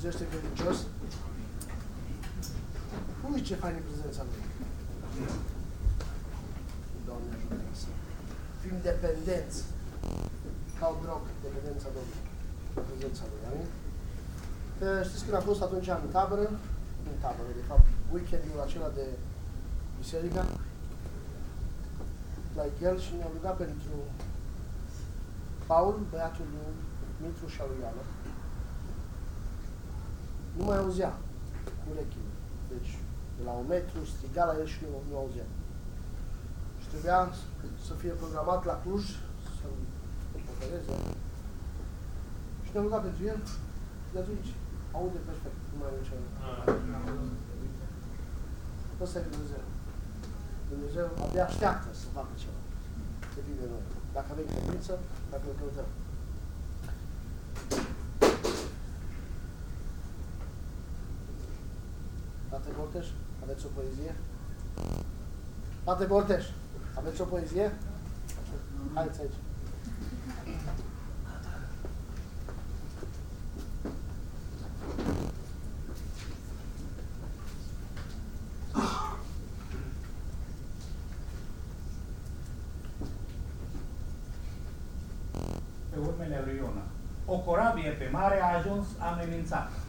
slujește credincios. Ui, ce fain e prezența Lui. Doamne ajută să fim dependenți ca o drog, dependența Domnului, prezența Lui. Amin? Știți când a fost atunci în tabără, în tabără, de fapt, weekendul acela de biserică, la el și ne-a rugat pentru Paul, băiatul lui Mitru și al lui Iana. Nu mai auzea urechile. Deci, de la un metru, striga la el și nu, nu auzea. Și trebuia să fie programat la Cluj, să-l opereze. Și ne-a rugat pentru el de atunci aude perfect, nu mai e nicio... Ăsta e Dumnezeu. Dumnezeu abia așteaptă să facă ceva. Depinde de noi. Dacă avem credință, dacă îl căutăm. Frate Borteș, aveți o poezie? Frate Borteș, aveți o poezie? Haideți aici. O corabie pe mare a ajuns amenințată.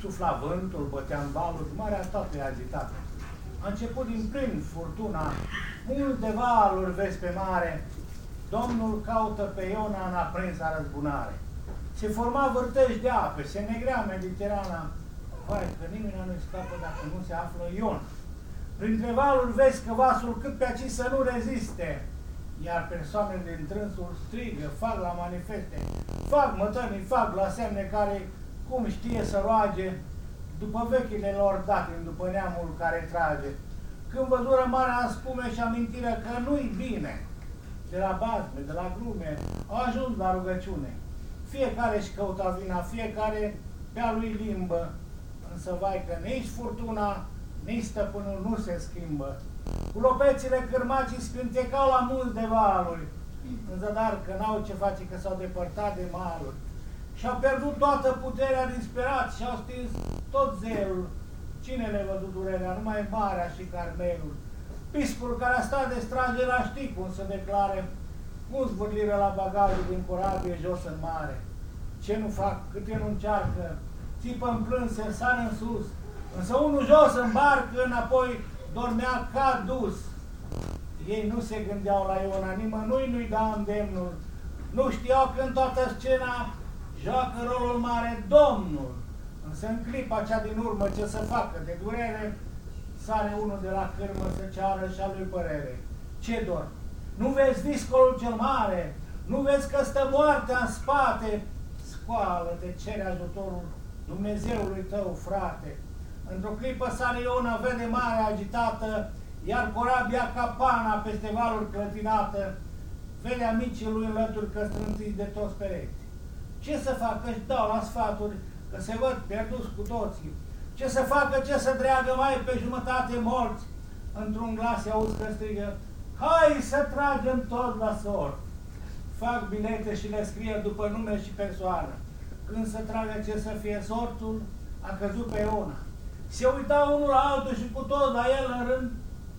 Sufla vântul, bătea în valuri, marea toată e agitată. A început din plin furtuna, multe valuri vezi pe mare, Domnul caută pe Iona în aprinsa răzbunare. Se forma vârtești de ape, se negrea Mediterana. Vai, că nimeni nu scapă dacă nu se află Iona. Printre valuri vezi că vasul cât pe aici să nu reziste, iar persoanele din trânsul strigă, fac la manifeste, fac mătănii, fac la semne care, cum știe să roage, după vechile lor date, după neamul care trage. Când văzură marea spume și amintirea că nu-i bine, de la bazme, de la glume, au ajuns la rugăciune. Fiecare își căuta vina, fiecare pe a lui limbă, însă vai că nici furtuna, nici stăpânul nu se schimbă. Cu lopețile cârmacii scântecau la mulți de valuri, în zadar că n-au ce face, că s-au depărtat de maluri. Și-au pierdut toată puterea disperat și au stins tot zelul. Cine le văzut durerea? Numai Marea și Carmelul. Piscul care a stat de strage la știi cum să declare, cum zvârlire la bagajul din corabie jos în mare. Ce nu fac, câte nu încearcă, țipă în plânse, sare în sus, însă unul jos în barcă, înapoi dormea ca dus. Ei nu se gândeau la Iona, nimănui nu-i da îndemnul. Nu știau că în toată scena joacă rolul mare Domnul. Însă în clipa cea din urmă ce să facă de durere, sare unul de la cârmă să ceară și a lui părere. Ce dor? Nu vezi viscolul cel mare? Nu vezi că stă moartea în spate? Scoală-te, cere ajutorul Dumnezeului tău, frate. Într-o clipă sare Iona, vede mare agitată, iar corabia capana peste valuri clătinată, vede amicii lui înlături că strântiți de toți pereți. Ce să facă? Își dau la sfaturi, că se văd pierduți cu toții. Ce să facă? Ce să dreagă mai pe jumătate morți? Într-un glas se auzi că strigă, hai să tragem tot la sort. Fac bilete și le scrie după nume și persoană. Când să tragă ce să fie sortul, a căzut pe Iona. Se uita unul la altul și cu tot la el în rând,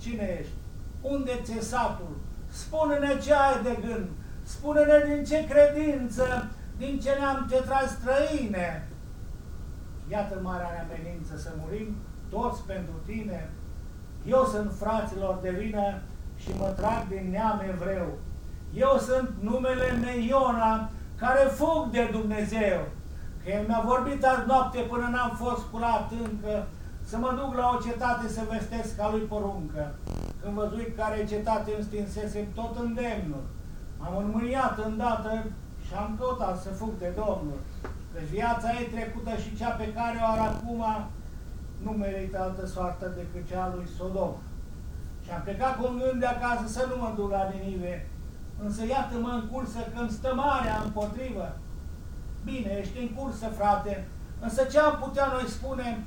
cine ești? Unde ți-e satul? Spune-ne ce ai de gând, spune-ne din ce credință, din ce neam te tragi străine. Iată marea amenință să murim toți pentru tine. Eu sunt fraților de vină și mă trag din neam evreu. Eu sunt numele meu Iona, care fug de Dumnezeu. Că El mi-a vorbit azi noapte până n-am fost curat încă, să mă duc la o cetate să vestesc ca lui poruncă. Când văzui care cetate îmi stinsese tot îndemnul, m-am înmâniat îndată și am căutat să fug de Domnul. Căci viața ei trecută și cea pe care o are acum nu merită altă soartă decât cea lui Sodom. Și am plecat cu un gând de acasă să nu mă duc la Ninive, însă iată-mă în cursă când stă marea împotrivă. Bine, ești în cursă, frate, însă ce am putea noi spune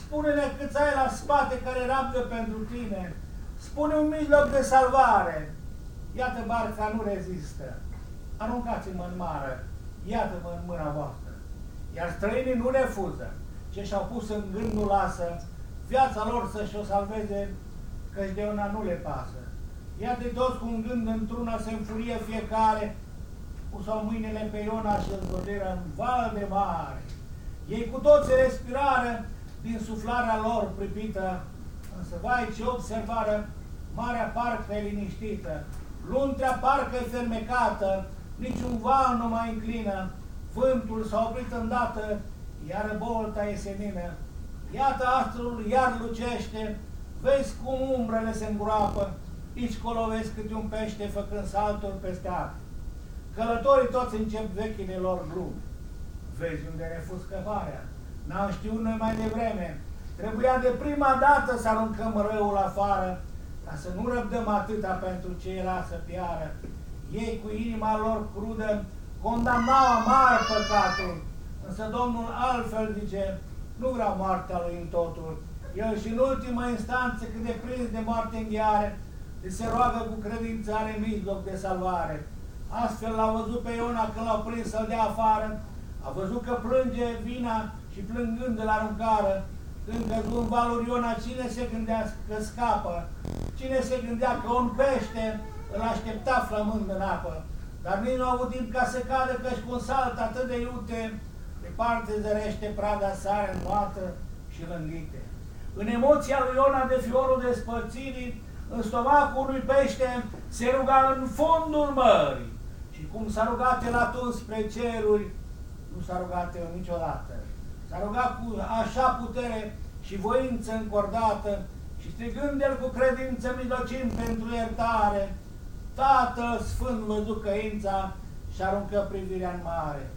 Spune-ne câți ai la spate care rabdă pentru tine. Spune un mijloc de salvare. Iată barca nu rezistă. Aruncați-mă în mare. Iată-mă în mâna voastră. Iar străinii nu refuză. ce și-au pus în gândul lasă, viața lor să-și o salveze, căci de una nu le pasă. Ia de toți cu un gând într-una se înfurie fiecare, pus-au mâinile pe Iona și îl în val de mare. Ei cu toți respirară din suflarea lor pripită, însă vai ce observară, marea parcă e liniștită, luntrea parcă e fermecată, niciun val nu mai înclină, vântul s-a oprit îndată, iar bolta e senină. Iată astrul iar lucește, vezi cum umbrele se îngroapă, aici colo vezi câte un pește făcând salturi peste apă. Călătorii toți încep vechile lor glume. Vezi unde refuz scăparea. N-am știut noi mai devreme. Trebuia de prima dată să aruncăm răul afară, ca să nu răbdăm atâta pentru ce era să piară. Ei cu inima lor crudă condamnau amar păcatul, însă Domnul altfel zice, nu vrea moartea lui în totul. El și în ultima instanță, când e prins de moarte în ghiare, se roagă cu credință, are mijloc de salvare. Astfel l-a văzut pe Iona când l-au prins să-l dea afară, a văzut că plânge vina și plângând îl aruncară. Când căzu în valul Iona, cine se gândea că scapă? Cine se gândea că un pește îl aștepta flămând în apă? Dar nici nu a avut timp ca să cadă, căci cu un salt atât de iute, departe zărește prada sare în moată și lânghite. În emoția lui Iona de fiorul despărțirii, în stomacul unui pește, se ruga în fundul mării. Și cum s-a rugat el atunci spre ceruri, nu s-a rugat el niciodată. S-a rugat cu așa putere și voință încordată și strigând el cu credință mijlocim pentru iertare, Tatăl Sfânt văzut căința și aruncă privirea în mare.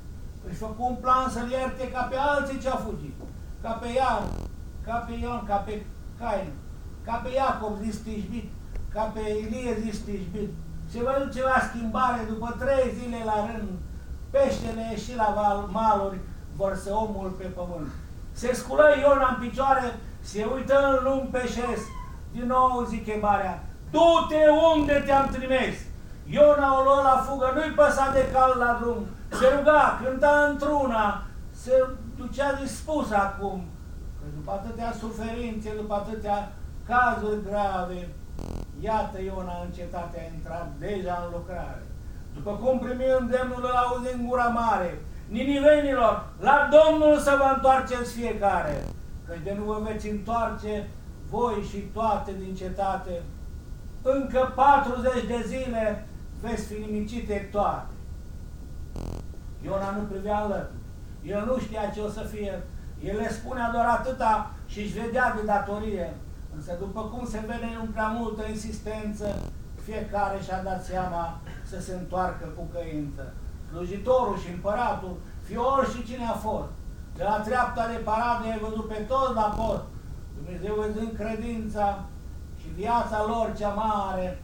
Își făcu un plan să-l ierte ca pe alții ce a fugit, ca pe Ian, ca pe Ion, ca pe Cain, ca pe Iacob zis tijbit, ca pe Ilie zis tijbit. Se văzut ceva schimbare după trei zile la rând, peștele și la maluri, vărsă omul pe pământ. Se sculă Iona în picioare, se uită în lung pe șes. Din nou zic chemarea, du-te unde te-am trimis. Iona o luă la fugă, nu-i păsa de cal la drum. Se ruga, cânta într-una, se ducea dispus acum. Că după atâtea suferințe, după atâtea cazuri grave, iată Iona în cetate a intrat deja în lucrare. După cum primi îndemnul, îl auzi în gura mare. Ninivenilor, la Domnul să vă întoarceți fiecare, că de nu vă veți întoarce voi și toate din cetate. Încă 40 de zile veți fi nimicite toate. Iona nu privea alături. El nu știa ce o să fie. El le spunea doar atâta și își vedea de datorie. Însă după cum se vede în prea multă insistență, fiecare și-a dat seama să se întoarcă cu căință. Slujitorul și împăratul, fior și cine a fost. De la treapta de paradă ai văzut pe toți la post. Dumnezeu văzând credința și viața lor cea mare,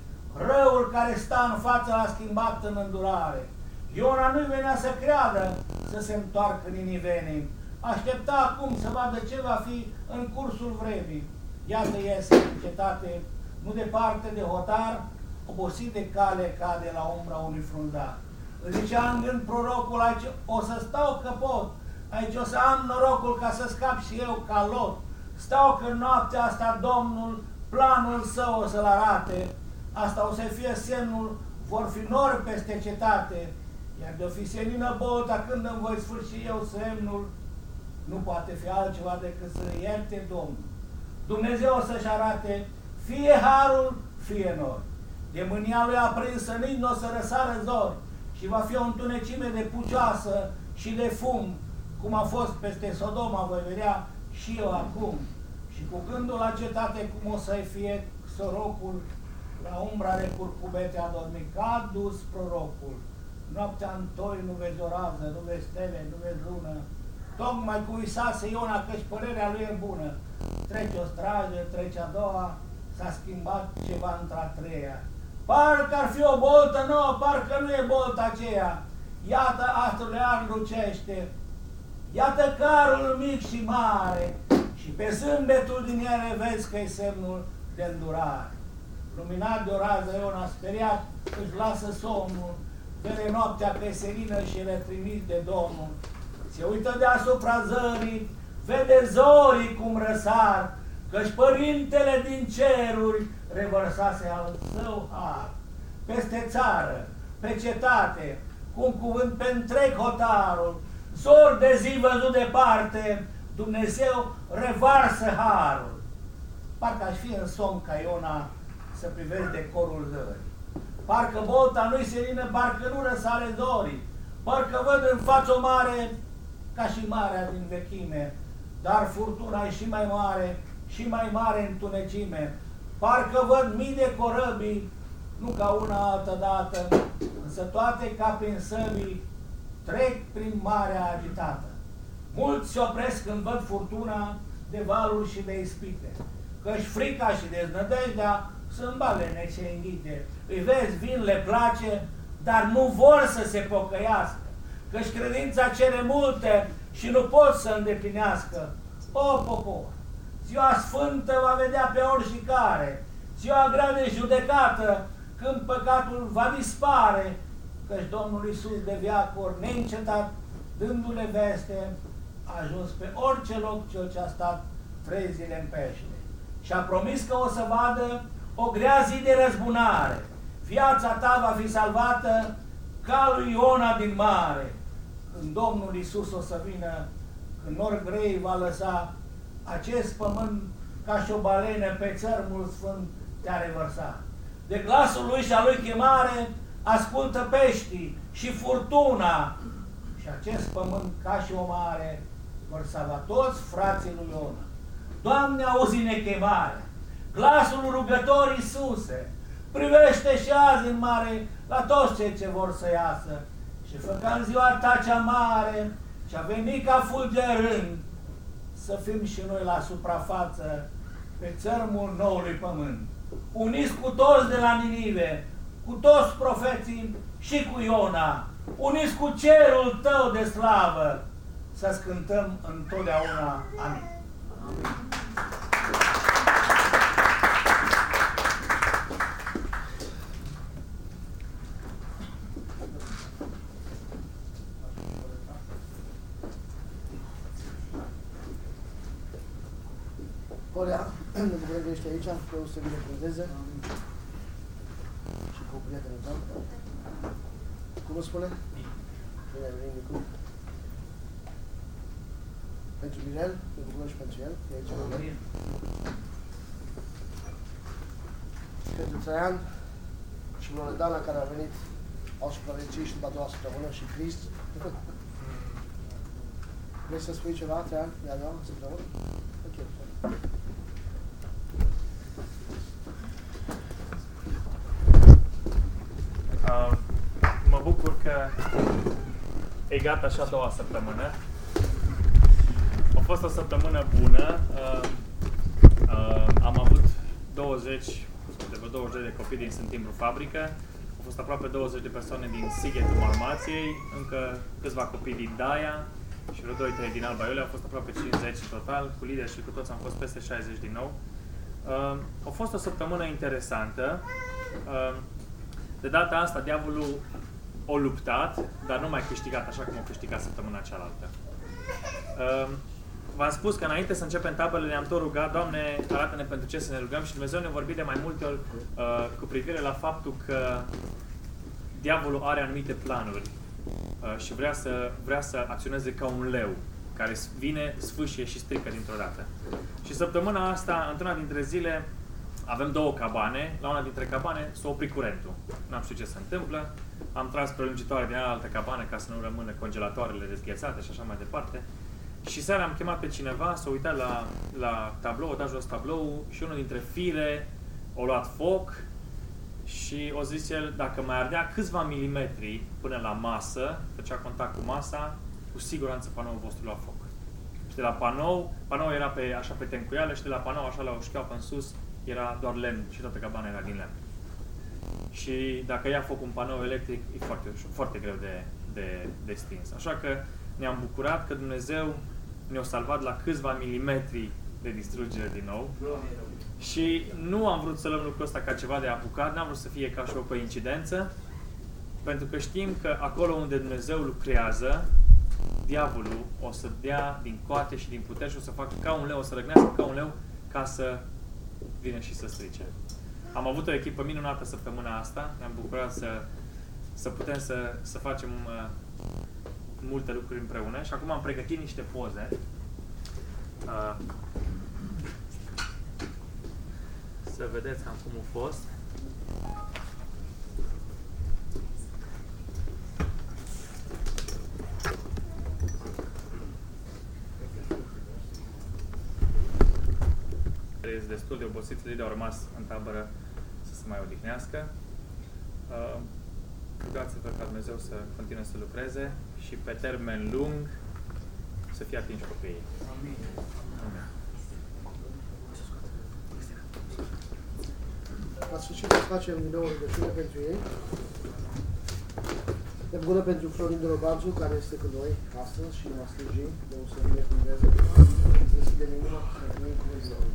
răul care sta în față l-a schimbat în îndurare. Iona nu venea să creadă să se întoarcă ninivenii. Aștepta acum să vadă ce va fi în cursul vremii. Iată iese în cetate, nu departe de hotar, obosit de cale cade la umbra unui frunzar. Îl zicea în gând prorocul, aici o să stau că pot, aici o să am norocul ca să scap și eu ca lot. Stau că noaptea asta Domnul planul său o să-l arate, asta o să fie semnul, vor fi nori peste cetate, iar de o fi senină bolta când îmi voi sfârși eu semnul, nu poate fi altceva decât să ierte Domnul. Dumnezeu o să-și arate fie harul, fie nori. De mânia lui aprinsă nici nu o să răsară zor și va fi o întunecime de pucioasă și de fum, cum a fost peste Sodoma, voi vedea și eu acum. Și cu gândul la cetate, cum o să fie sorocul, la umbra de curcubete a dormit, ca dus prorocul. Noaptea în toi nu vezi o rază, nu vezi stele, nu vezi lună. Tocmai cu visase Iona, căci părerea lui e bună. Trece o strajă, trece a doua, s-a schimbat ceva într-a treia. Parcă ar fi o boltă nouă, parcă nu e bolta aceea. Iată astrul iar lucește. Iată carul mic și mare. Și pe zâmbetul din ele vezi că e semnul de îndurare. Luminat de o rază, Iona speriat, își lasă somnul vede noaptea pe senină și le trimis de Domnul. Se uită deasupra zării, vede zorii cum răsar, căci Părintele din ceruri revărsase al său har. Peste țară, pe cetate, cu un cuvânt pe întreg hotarul, zor de zi văzut departe, Dumnezeu revarsă harul. Parcă aș fi în somn ca Iona să privesc decorul zării. Parcă bolta nu-i senină, parcă nu răsare zorii. Parcă văd în față mare, ca și marea din vechime, dar furtuna e și mai mare, și mai mare întunecime. Parcă văd mii de corăbii, nu ca una altă dată, însă toate ca prin săbii trec prin marea agitată. Mulți se opresc când văd furtuna de valuri și de ispite, căci frica și deznădejdea sunt balene ce înghite. Îi vezi, vin, le place, dar nu vor să se pocăiască, căci credința cere multe și nu pot să îndeplinească. O, popor, ziua sfântă va vedea pe oricare, ziua grea de judecată, când păcatul va dispare, căci Domnul Iisus de viacuri neîncetat, dându-le veste, a ajuns pe orice loc cel ce a stat trei zile în pește. Și a promis că o să vadă o grea zi de răzbunare. Viața ta va fi salvată ca lui Iona din mare. Când Domnul Iisus o să vină, când nor grei va lăsa acest pământ ca și o balenă pe țărmul sfânt te-a revărsat. De glasul lui și a lui chemare ascultă peștii și furtuna și acest pământ ca și o mare vor salva toți frații lui Iona. Doamne, auzi-ne chemarea, glasul rugător Iisuse, privește și azi în mare la toți cei ce vor să iasă și fă ca în ziua ta cea mare și a venit ca fulgerând să fim și noi la suprafață pe țărmul noului pământ. Uniți cu toți de la Ninive, cu toți profeții și cu Iona, uniți cu cerul tău de slavă, să cântăm întotdeauna. Amin. Amin. Olea, ne bucurăm că ești aici, că o să binecuvânteze și cu prietenul tău. Cum o spune? Bine ai venit, Nicu. Pentru Mirel, ne bucurăm și pentru el, e aici lângă. Pentru Traian și Loredana care a venit, au supraviețuit și după a doua săptămână și Crist. Vrei să spui ceva, Traian? Ia doua săptămână? Ok. Uh, mă bucur că e gata așa a doua săptămână. A fost o săptămână bună. Uh, uh, am avut 20, de vreo 20 de copii din Sunt Timbru Fabrică. Au fost aproape 20 de persoane din Sighetul Marmației, încă câțiva copii din Daia și vreo 2-3 din Alba Iulia. Au fost aproape 50 în total, cu lideri și cu toți am fost peste 60 din nou. Uh, a fost o săptămână interesantă. Uh, de data asta, diavolul o luptat, dar nu mai câștigat așa cum a câștigat săptămâna cealaltă. Uh, V-am spus că înainte să începem tabele ne-am tot rugat, Doamne, arată-ne pentru ce să ne rugăm și Dumnezeu ne vorbi de mai multe ori uh, cu privire la faptul că diavolul are anumite planuri uh, și vrea să, vrea să acționeze ca un leu care vine, sfâșie și strică dintr-o dată. Și săptămâna asta, într-una dintre zile, avem două cabane. La una dintre cabane s-a oprit curentul. N-am știut ce se întâmplă. Am tras prelungitoare din altă cabană ca să nu rămână congelatoarele dezghețate și așa mai departe. Și seara am chemat pe cineva să uita la, la tablou, o dat jos tablou și unul dintre fire o luat foc și o zis el, dacă mai ardea câțiva milimetri până la masă, făcea contact cu masa, cu siguranță panoul vostru lua foc. Și de la panou, panou era pe, așa pe tencuială și de la panou așa la o șcheapă în sus era doar lemn și toată cabana era din lemn. Și dacă ia foc un panou electric, e foarte, foarte greu de, de, de stins. Așa că ne-am bucurat că Dumnezeu ne-a salvat la câțiva milimetri de distrugere din nou. Și nu am vrut să luăm lucrul ăsta ca ceva de apucat, n-am vrut să fie ca și o coincidență, pentru că știm că acolo unde Dumnezeu lucrează, diavolul o să dea din coate și din putere și o să facă ca un leu, o să răgnească ca un leu ca să vină și să strice. Am avut o echipă minunată săptămâna asta, ne-am bucurat să, să putem să, să facem uh, multe lucruri împreună și acum am pregătit niște poze. Uh, să vedeți cam cum a fost. Este destul de obosiți, ei au rămas în tabără să se mai odihnească. Uh, Rugați-vă ca Dumnezeu să continue să lucreze și pe termen lung să fie atinși copiii. Amin. Amin. La sfârșit să facem din nou o rugăciune pentru ei. Ne bucură pentru Florin Dorobanțu, care este cu noi astăzi și ne va sluji. Domnul să binecuvânteze. Deschidem inima să ne primim cuvântul lui.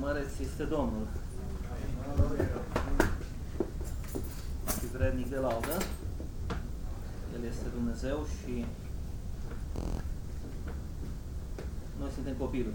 Măreț este Domnul. Și vrednic de laudă. El este Dumnezeu și noi suntem copilul.